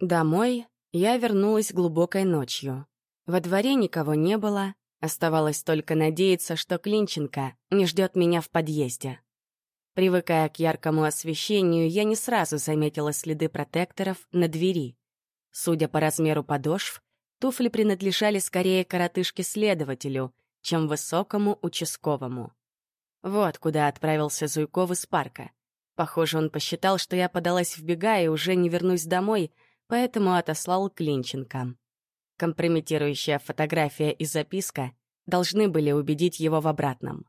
Домой я вернулась глубокой ночью. Во дворе никого не было, оставалось только надеяться, что Клинченко не ждет меня в подъезде. Привыкая к яркому освещению, я не сразу заметила следы протекторов на двери. Судя по размеру подошв, туфли принадлежали скорее коротышке-следователю, чем высокому участковому. Вот куда отправился Зуйков из парка. Похоже, он посчитал, что я подалась в бега и уже не вернусь домой, поэтому отослал Клинченко. Компрометирующая фотография и записка должны были убедить его в обратном.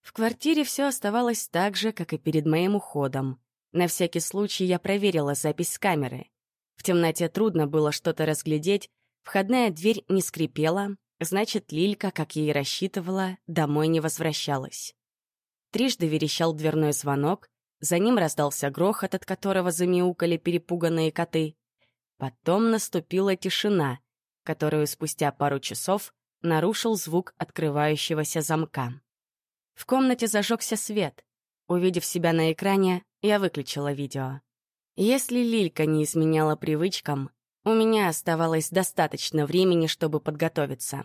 В квартире все оставалось так же, как и перед моим уходом. На всякий случай я проверила запись с камеры. В темноте трудно было что-то разглядеть, входная дверь не скрипела, значит, Лилька, как ей рассчитывала, домой не возвращалась. Трижды верещал дверной звонок, за ним раздался грохот, от которого замяукали перепуганные коты. Потом наступила тишина, которую спустя пару часов нарушил звук открывающегося замка. В комнате зажегся свет. Увидев себя на экране, я выключила видео. Если Лилька не изменяла привычкам, у меня оставалось достаточно времени, чтобы подготовиться.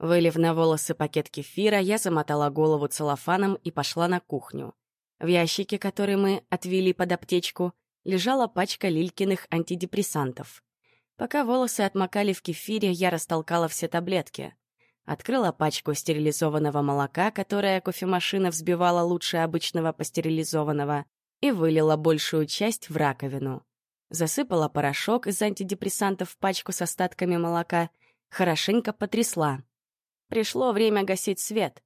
Вылив на волосы пакет кефира, я замотала голову целлофаном и пошла на кухню. В ящике, который мы отвели под аптечку, лежала пачка Лилькиных антидепрессантов. Пока волосы отмокали в кефире, я растолкала все таблетки. Открыла пачку стерилизованного молока, которое кофемашина взбивала лучше обычного пастерилизованного, и вылила большую часть в раковину. Засыпала порошок из антидепрессантов в пачку с остатками молока, хорошенько потрясла. Пришло время гасить свет.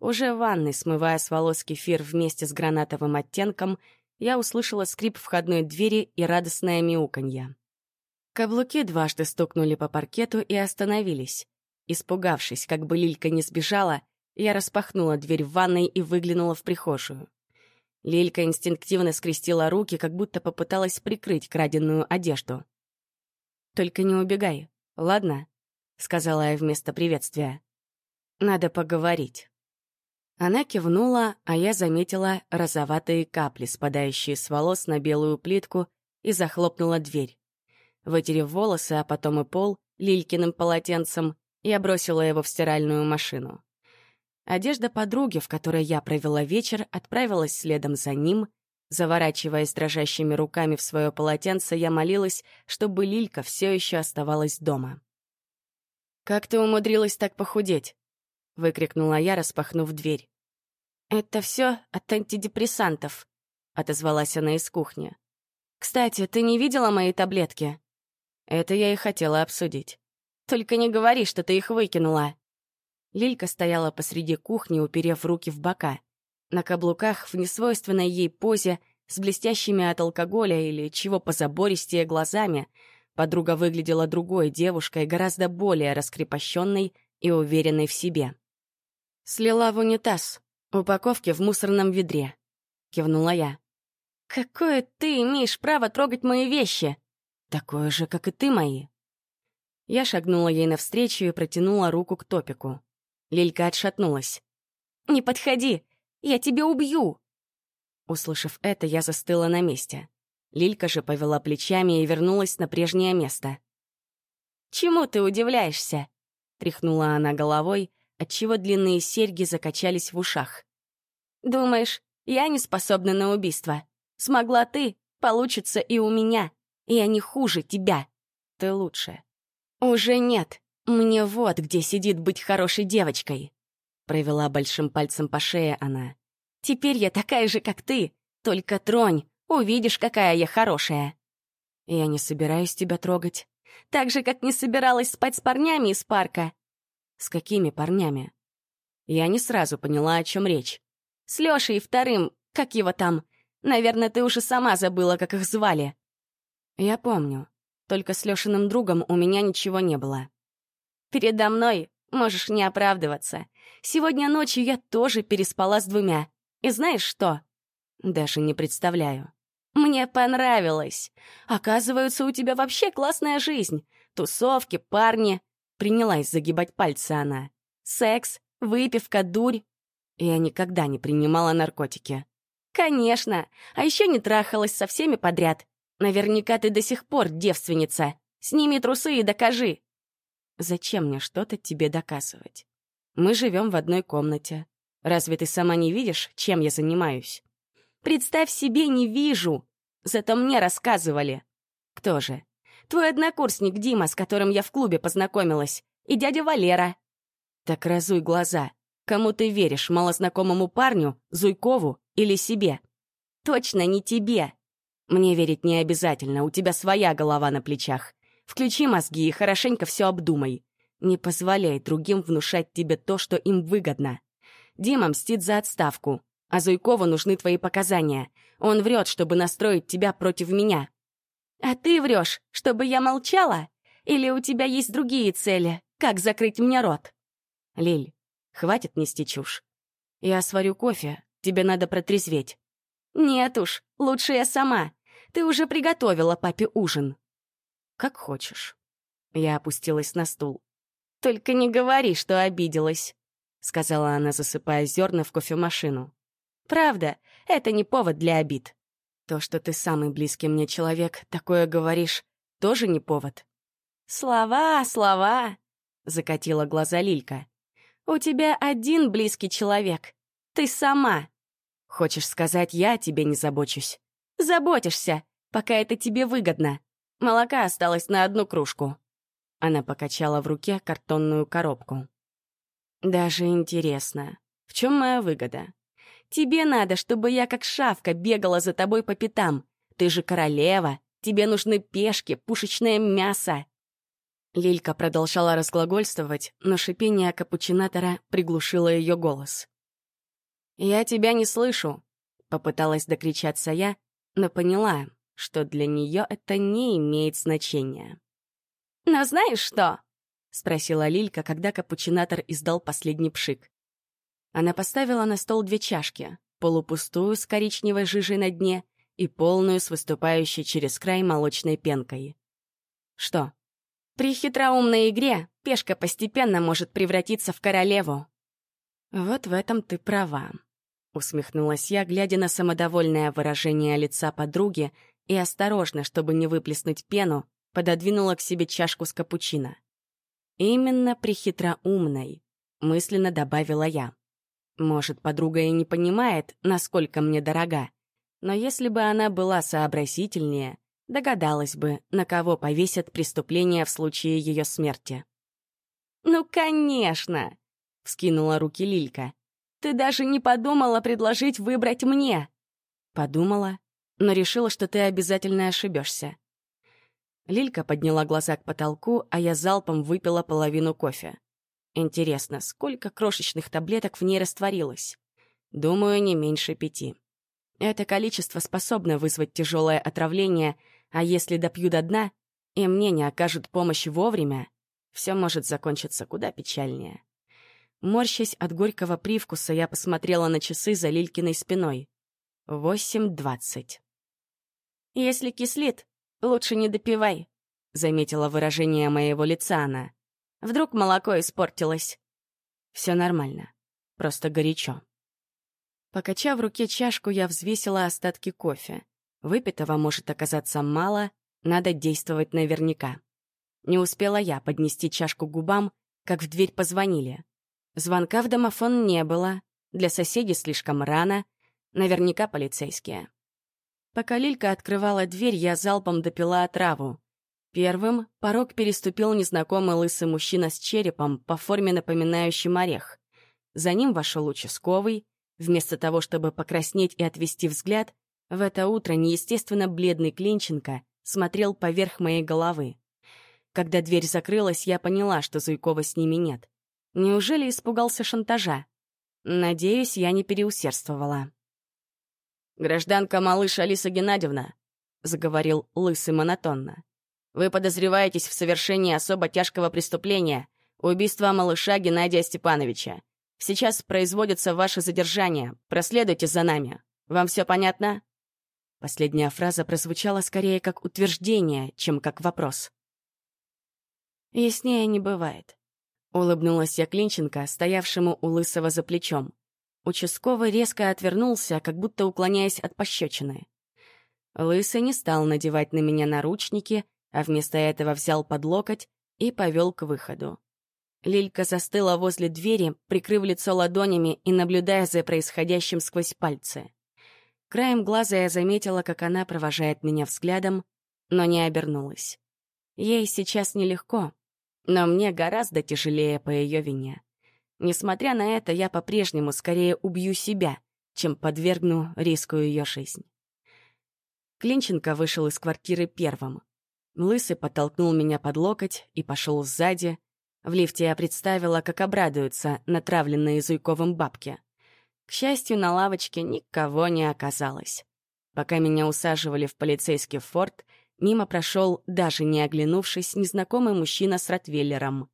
Уже в ванной, смывая с волос кефир вместе с гранатовым оттенком, я услышала скрип входной двери и радостное мяуканье. Каблуки дважды стукнули по паркету и остановились. Испугавшись, как бы Лилька не сбежала, я распахнула дверь в ванной и выглянула в прихожую. Лилька инстинктивно скрестила руки, как будто попыталась прикрыть краденую одежду. «Только не убегай, ладно?» — сказала я вместо приветствия. Надо поговорить». Она кивнула, а я заметила розоватые капли, спадающие с волос на белую плитку, и захлопнула дверь. Вытерев волосы, а потом и пол, лилькиным полотенцем, я бросила его в стиральную машину. Одежда подруги, в которой я провела вечер, отправилась следом за ним. Заворачиваясь дрожащими руками в свое полотенце, я молилась, чтобы Лилька все еще оставалась дома. «Как ты умудрилась так похудеть?» Выкрикнула я, распахнув дверь. «Это все от антидепрессантов», — отозвалась она из кухни. «Кстати, ты не видела мои таблетки?» Это я и хотела обсудить. «Только не говори, что ты их выкинула». Лилька стояла посреди кухни, уперев руки в бока. На каблуках, в несвойственной ей позе, с блестящими от алкоголя или чего позабористее глазами, подруга выглядела другой девушкой, гораздо более раскрепощенной и уверенной в себе. «Слила в унитаз. Упаковки в мусорном ведре», — кивнула я. «Какое ты имеешь право трогать мои вещи?» «Такое же, как и ты мои». Я шагнула ей навстречу и протянула руку к топику. Лилька отшатнулась. «Не подходи! Я тебя убью!» Услышав это, я застыла на месте. Лилька же повела плечами и вернулась на прежнее место. «Чему ты удивляешься?» — тряхнула она головой, отчего длинные серьги закачались в ушах. «Думаешь, я не способна на убийство? Смогла ты, получится и у меня. Я не хуже тебя. Ты лучше». «Уже нет. Мне вот где сидит быть хорошей девочкой», — провела большим пальцем по шее она. «Теперь я такая же, как ты, только тронь, увидишь, какая я хорошая». «Я не собираюсь тебя трогать. Так же, как не собиралась спать с парнями из парка. С какими парнями? Я не сразу поняла, о чем речь. С Лешей вторым, как его там? Наверное, ты уже сама забыла, как их звали. Я помню. Только с Лешиным другом у меня ничего не было. Передо мной можешь не оправдываться. Сегодня ночью я тоже переспала с двумя. И знаешь что? Даже не представляю. Мне понравилось. Оказывается, у тебя вообще классная жизнь. Тусовки, парни. Принялась загибать пальцы она. Секс, выпивка, дурь. Я никогда не принимала наркотики. Конечно, а еще не трахалась со всеми подряд. Наверняка ты до сих пор девственница. Сними трусы и докажи. Зачем мне что-то тебе доказывать? Мы живем в одной комнате. Разве ты сама не видишь, чем я занимаюсь? Представь себе, не вижу. Зато мне рассказывали. Кто же? Твой однокурсник Дима, с которым я в клубе познакомилась, и дядя Валера. Так разуй глаза. Кому ты веришь, малознакомому парню, Зуйкову или себе? Точно не тебе. Мне верить не обязательно, у тебя своя голова на плечах. Включи мозги и хорошенько все обдумай. Не позволяй другим внушать тебе то, что им выгодно. Дима мстит за отставку, а Зуйкову нужны твои показания. Он врет, чтобы настроить тебя против меня. А ты врешь, чтобы я молчала? Или у тебя есть другие цели? Как закрыть мне рот? Лиль, хватит нести чушь. Я сварю кофе, тебе надо протрезветь. Нет уж, лучше я сама. Ты уже приготовила папе ужин. Как хочешь. Я опустилась на стул. Только не говори, что обиделась, сказала она, засыпая зерна в кофемашину. Правда, это не повод для обид. То, что ты самый близкий мне человек, такое говоришь, тоже не повод. Слова, слова, закатила глаза Лилька. У тебя один близкий человек. Ты сама. Хочешь сказать, я о тебе не забочусь? Заботишься, пока это тебе выгодно. Молока осталось на одну кружку». Она покачала в руке картонную коробку. «Даже интересно, в чем моя выгода? Тебе надо, чтобы я как шавка бегала за тобой по пятам. Ты же королева, тебе нужны пешки, пушечное мясо». Лилька продолжала разглагольствовать, но шипение капучинатора приглушило ее голос. «Я тебя не слышу», — попыталась докричаться я, но поняла, что для нее это не имеет значения. «Но знаешь что?» — спросила Лилька, когда капучинатор издал последний пшик. Она поставила на стол две чашки, полупустую с коричневой жижей на дне и полную с выступающей через край молочной пенкой. «Что?» «При хитроумной игре пешка постепенно может превратиться в королеву». «Вот в этом ты права», Усмехнулась я, глядя на самодовольное выражение лица подруги, и осторожно, чтобы не выплеснуть пену, пододвинула к себе чашку с капучино. «Именно при хитроумной», — мысленно добавила я. «Может, подруга и не понимает, насколько мне дорога, но если бы она была сообразительнее, догадалась бы, на кого повесят преступление в случае ее смерти». «Ну, конечно!» — вскинула руки Лилька. Ты даже не подумала предложить выбрать мне. Подумала, но решила, что ты обязательно ошибешься. Лилька подняла глаза к потолку, а я залпом выпила половину кофе. Интересно, сколько крошечных таблеток в ней растворилось? Думаю, не меньше пяти. Это количество способно вызвать тяжелое отравление, а если допью до дна, и мне не окажут помощи вовремя, все может закончиться куда печальнее. Морщась от горького привкуса, я посмотрела на часы за Лилькиной спиной. Восемь двадцать. «Если кислит, лучше не допивай», — заметила выражение моего лица она. «Вдруг молоко испортилось?» «Все нормально. Просто горячо». Покачав в руке чашку, я взвесила остатки кофе. Выпитого может оказаться мало, надо действовать наверняка. Не успела я поднести чашку губам, как в дверь позвонили. Звонка в домофон не было, для соседей слишком рано, наверняка полицейские. Пока Лилька открывала дверь, я залпом допила отраву. Первым порог переступил незнакомый лысый мужчина с черепом, по форме напоминающим орех. За ним вошел участковый. Вместо того, чтобы покраснеть и отвести взгляд, в это утро неестественно бледный Клинченко смотрел поверх моей головы. Когда дверь закрылась, я поняла, что Зуйкова с ними нет. Неужели испугался шантажа? Надеюсь, я не переусердствовала. «Гражданка малыш Алиса Геннадьевна», — заговорил Лысый монотонно, «вы подозреваетесь в совершении особо тяжкого преступления — убийства малыша Геннадия Степановича. Сейчас производится ваше задержание. Проследуйте за нами. Вам все понятно?» Последняя фраза прозвучала скорее как утверждение, чем как вопрос. Яснее не бывает. Улыбнулась я Клинченко, стоявшему у Лысого за плечом. Участковый резко отвернулся, как будто уклоняясь от пощечины. Лысый не стал надевать на меня наручники, а вместо этого взял под локоть и повел к выходу. Лилька застыла возле двери, прикрыв лицо ладонями и наблюдая за происходящим сквозь пальцы. Краем глаза я заметила, как она провожает меня взглядом, но не обернулась. Ей сейчас нелегко, но мне гораздо тяжелее по ее вине. Несмотря на это, я по-прежнему скорее убью себя, чем подвергну риску ее жизнь. Клинченко вышел из квартиры первым. Лысый подтолкнул меня под локоть и пошел сзади. В лифте я представила, как обрадуются натравленные Зуйковым бабки. К счастью, на лавочке никого не оказалось. Пока меня усаживали в полицейский форт, мимо прошел, даже не оглянувшись, незнакомый мужчина с ротвейлером.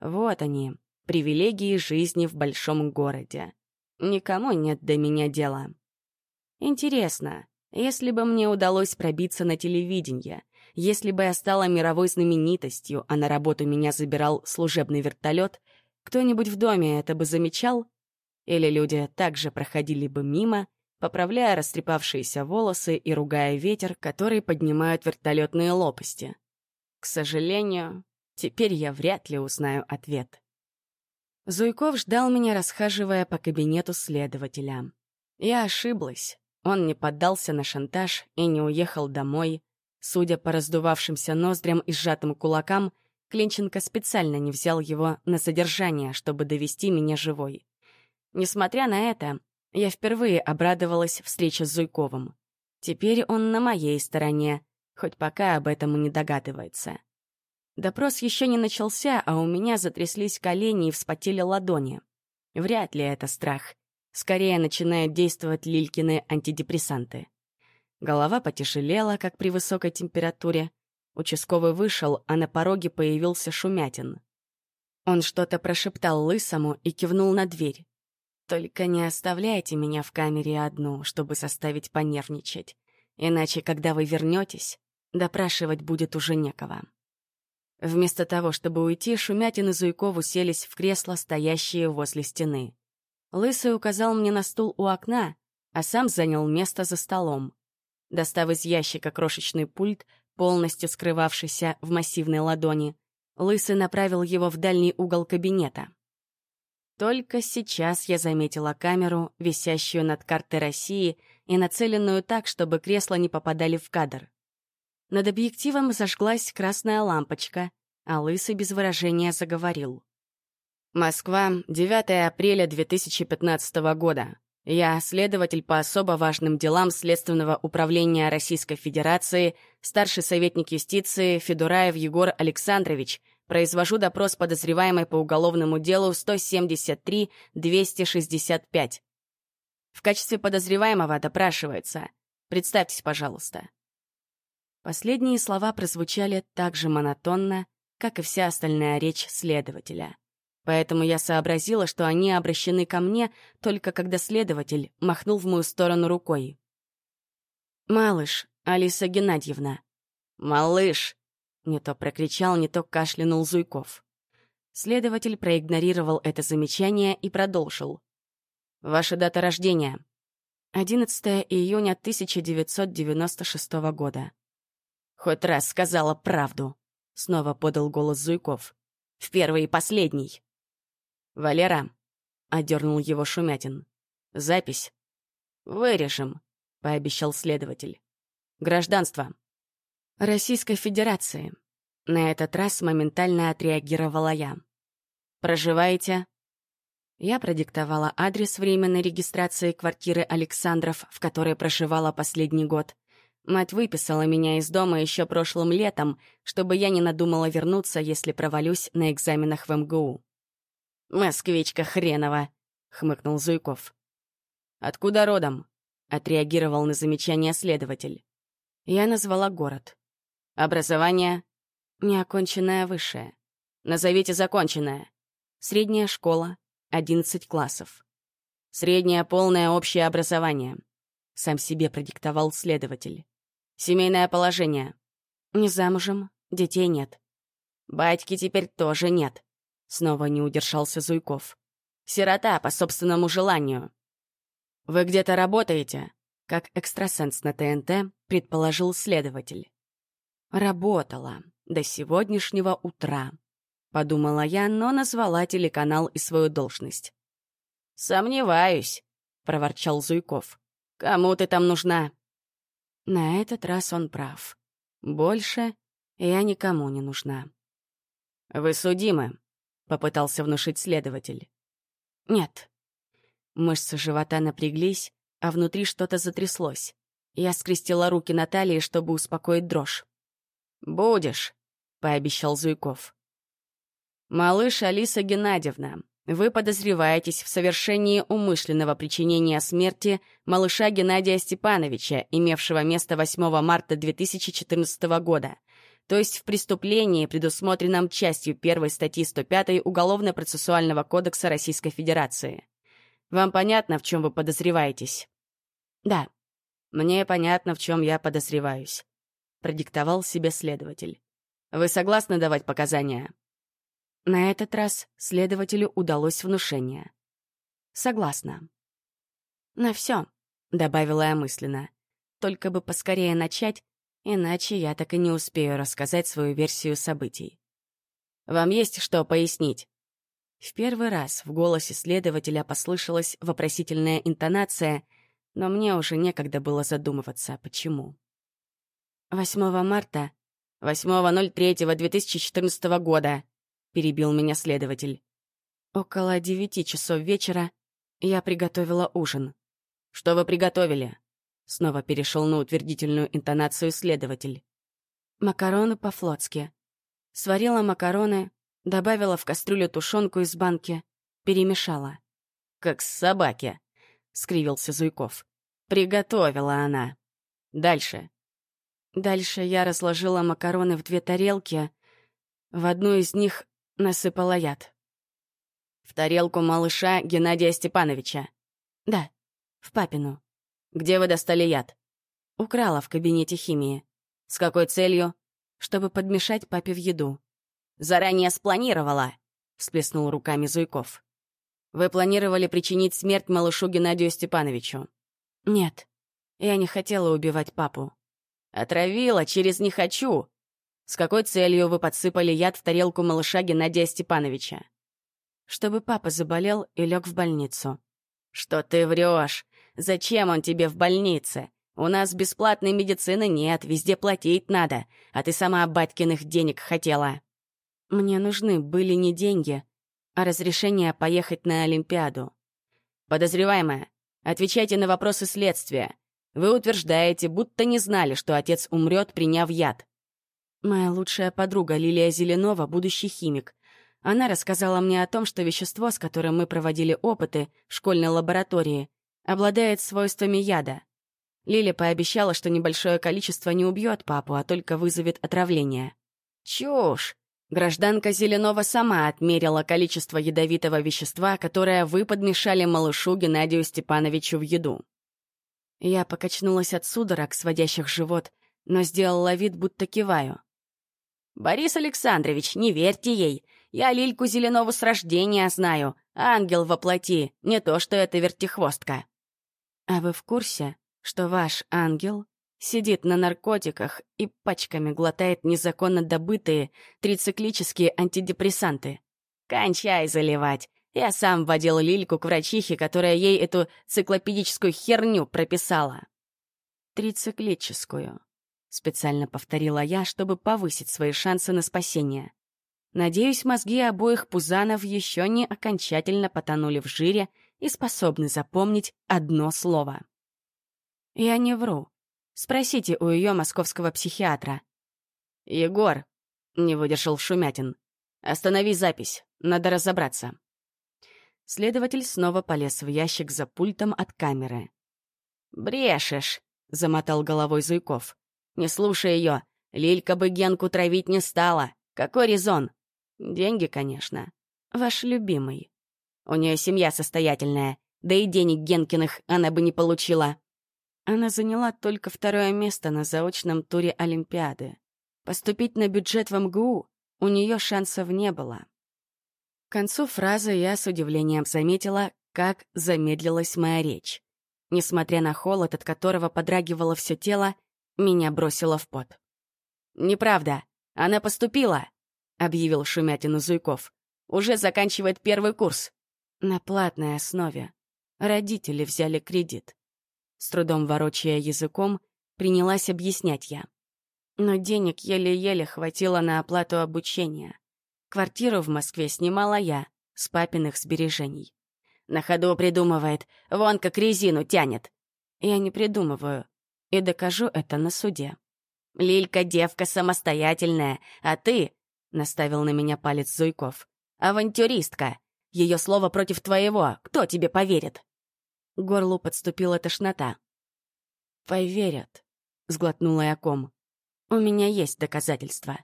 Вот они, привилегии жизни в большом городе. Никому нет до меня дела. Интересно, если бы мне удалось пробиться на телевидение, если бы я стала мировой знаменитостью, а на работу меня забирал служебный вертолет, кто-нибудь в доме это бы замечал? Или люди также проходили бы мимо, поправляя растрепавшиеся волосы и ругая ветер, который поднимают вертолетные лопасти? К сожалению, теперь я вряд ли узнаю ответ. Зуйков ждал меня, расхаживая по кабинету следователя. Я ошиблась. Он не поддался на шантаж и не уехал домой. Судя по раздувавшимся ноздрям и сжатым кулакам, Клинченко специально не взял его на содержание, чтобы довести меня живой. Несмотря на это, я впервые обрадовалась встрече с Зуйковым. Теперь он на моей стороне, хоть пока об этом и не догадывается. Допрос еще не начался, а у меня затряслись колени и вспотели ладони. Вряд ли это страх. Скорее начинают действовать Лилькины антидепрессанты. Голова потяжелела, как при высокой температуре. Участковый вышел, а на пороге появился Шумятин. Он что-то прошептал Лысому и кивнул на дверь. «Только не оставляйте меня в камере одну, чтобы составить понервничать. Иначе, когда вы вернетесь, допрашивать будет уже некого». Вместо того, чтобы уйти, Шумятин и Зуйков уселись в кресло, стоящие возле стены. Лысый указал мне на стул у окна, а сам занял место за столом. Достав из ящика крошечный пульт, полностью скрывавшийся в массивной ладони, Лысый направил его в дальний угол кабинета. Только сейчас я заметила камеру, висящую над картой России и нацеленную так, чтобы кресла не попадали в кадр. Над объективом зажглась красная лампочка, а Лысый без выражения заговорил. «Москва, 9 апреля 2015 года. Я следователь по особо важным делам Следственного управления Российской Федерации, старший советник юстиции Федураев Егор Александрович, произвожу допрос подозреваемой по уголовному делу 173-265. В качестве подозреваемого допрашивается. Представьтесь, пожалуйста. Последние слова прозвучали так же монотонно, как и вся остальная речь следователя. Поэтому я сообразила, что они обращены ко мне только когда следователь махнул в мою сторону рукой. «Малыш, Алиса Геннадьевна». «Малыш!» — не то прокричал, не то кашлянул Зуйков. Следователь проигнорировал это замечание и продолжил. «Ваша дата рождения?» 11 июня 1996 года. «Хоть раз сказала правду», — снова подал голос Зуйков. «В первый и последний». «Валера», — одернул его Шумятин. «Запись». «Вырежем», — пообещал следователь. «Гражданство». «Российской Федерации». На этот раз моментально отреагировала я. «Проживаете?» Я продиктовала адрес временной регистрации квартиры Александров, в которой проживала последний год. Мать выписала меня из дома еще прошлым летом, чтобы я не надумала вернуться, если провалюсь на экзаменах в МГУ. «Москвичка хренова!» — хмыкнул Зуйков. «Откуда родом?» — отреагировал на замечание следователь. Я назвала город. «Образование?» «Неоконченное высшее». «Назовите законченное». «Средняя школа, 11 классов». «Среднее полное общее образование», — сам себе продиктовал следователь. Семейное положение. Не замужем, детей нет. Батьки теперь тоже нет. Снова не удержался Зуйков. Сирота по собственному желанию. Вы где-то работаете? Как экстрасенс на ТНТ, — предположил следователь. «Работала до сегодняшнего утра», — подумала я, но назвала телеканал и свою должность. «Сомневаюсь», — проворчал Зуйков. «Кому ты там нужна?» На этот раз он прав. Больше я никому не нужна. «Вы судимы», — попытался внушить следователь. «Нет». Мышцы живота напряглись, а внутри что-то затряслось. Я скрестила руки на талии, чтобы успокоить дрожь. «Будешь», — пообещал Зуйков. «Малыш Алиса Геннадьевна, вы подозреваетесь в совершении умышленного причинения смерти малыша Геннадия Степановича, имевшего место 8 марта 2014 года, то есть в преступлении, предусмотренном частью 1 статьи 105 Уголовно-процессуального кодекса Российской Федерации. Вам понятно, в чем вы подозреваетесь? Да. Мне понятно, в чем я подозреваюсь. Продиктовал себе следователь. Вы согласны давать показания? На этот раз следователю удалось внушение. Согласна. На все, добавила я мысленно. Только бы поскорее начать, иначе я так и не успею рассказать свою версию событий. Вам есть что пояснить? В первый раз в голосе следователя послышалась вопросительная интонация, но мне уже некогда было задумываться, почему. 8 марта, 8.03.2014 года, перебил меня следователь. Около девяти часов вечера я приготовила ужин. Что вы приготовили? Снова перешел на утвердительную интонацию следователь. Макароны по-флотски. Сварила макароны, добавила в кастрюлю тушенку из банки, перемешала. «Как с собаки», — скривился Зуйков. «Приготовила она. Дальше». Дальше я разложила макароны в две тарелки. В одну из них насыпала яд. В тарелку малыша Геннадия Степановича. Да, в папину. Где вы достали яд? Украла в кабинете химии. С какой целью? Чтобы подмешать папе в еду. Заранее спланировала, всплеснул руками Зуйков. Вы планировали причинить смерть малышу Геннадию Степановичу? Нет, я не хотела убивать папу. Отравила через «не хочу», с какой целью вы подсыпали яд в тарелку малыша Геннадия Степановича? Чтобы папа заболел и лег в больницу. Что ты врешь? Зачем он тебе в больнице? У нас бесплатной медицины нет, везде платить надо, а ты сама батькиных денег хотела. Мне нужны были не деньги, а разрешение поехать на Олимпиаду. Подозреваемая, отвечайте на вопросы следствия. Вы утверждаете, будто не знали, что отец умрет, приняв яд. Моя лучшая подруга Лилия Зеленова — будущий химик. Она рассказала мне о том, что вещество, с которым мы проводили опыты в школьной лаборатории, обладает свойствами яда. Лиля пообещала, что небольшое количество не убьет папу, а только вызовет отравление. Чушь! Гражданка Зеленова сама отмерила количество ядовитого вещества, которое вы подмешали малышу Геннадию Степановичу в еду. Я покачнулась от судорог, сводящих живот, но сделала вид, будто киваю. «Борис Александрович, не верьте ей. Я Лильку Зеленову с рождения знаю. Ангел воплоти, не то что эта вертихвостка». «А вы в курсе, что ваш ангел сидит на наркотиках и пачками глотает незаконно добытые трициклические антидепрессанты? Кончай заливать. Я сам водил Лильку к врачихе, которая ей эту циклопедическую херню прописала». «Трициклическую», Специально повторила я, чтобы повысить свои шансы на спасение. Надеюсь, мозги обоих пузанов еще не окончательно потонули в жире и способны запомнить одно слово. Я не вру. Спросите у ее московского психиатра. «Егор», — не выдержал Шумятин, — «останови запись, надо разобраться». Следователь снова полез в ящик за пультом от камеры. «Брешешь», — замотал головой Зуйков. Не слушай ее. Лилька бы Генку травить не стала. Какой резон? Деньги, конечно. Ваш любимый. У нее семья состоятельная, да и денег Генкиных она бы не получила. Она заняла только второе место на заочном туре Олимпиады. Поступить на бюджет в МГУ у нее шансов не было. К концу фразы я с удивлением заметила, как замедлилась моя речь. Несмотря на холод, от которого подрагивало все тело, Меня бросило в пот. «Неправда. Она поступила», — объявил Шумятину Зуйков. «Уже заканчивает первый курс». «На платной основе. Родители взяли кредит». С трудом ворочая языком, принялась объяснять я. Но денег еле-еле хватило на оплату обучения. Квартиру в Москве снимала я, с папиных сбережений. На ходу придумывает, вон как резину тянет. Я не придумываю, и докажу это на суде. «Лилька девка самостоятельная, а ты...» — наставил на меня палец Зуйков. «Авантюристка. Ее слово против твоего. Кто тебе поверит?» Горлу подступила тошнота. «Поверят», — сглотнула я ком. «У меня есть доказательства».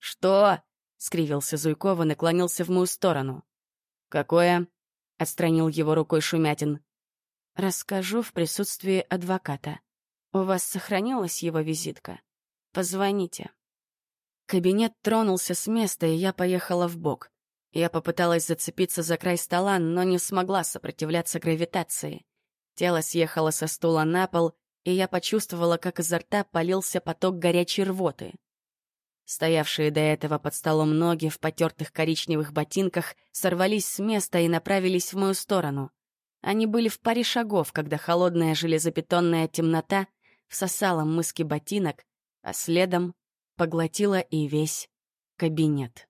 «Что?» — скривился Зуйков и наклонился в мою сторону. «Какое?» — отстранил его рукой Шумятин. «Расскажу в присутствии адвоката. У вас сохранилась его визитка? Позвоните». Кабинет тронулся с места, и я поехала в бок. Я попыталась зацепиться за край стола, но не смогла сопротивляться гравитации. Тело съехало со стула на пол, и я почувствовала, как изо рта полился поток горячей рвоты. Стоявшие до этого под столом ноги в потертых коричневых ботинках сорвались с места и направились в мою сторону. Они были в паре шагов, когда холодная железобетонная темнота всосала мыски ботинок, а следом поглотила и весь кабинет.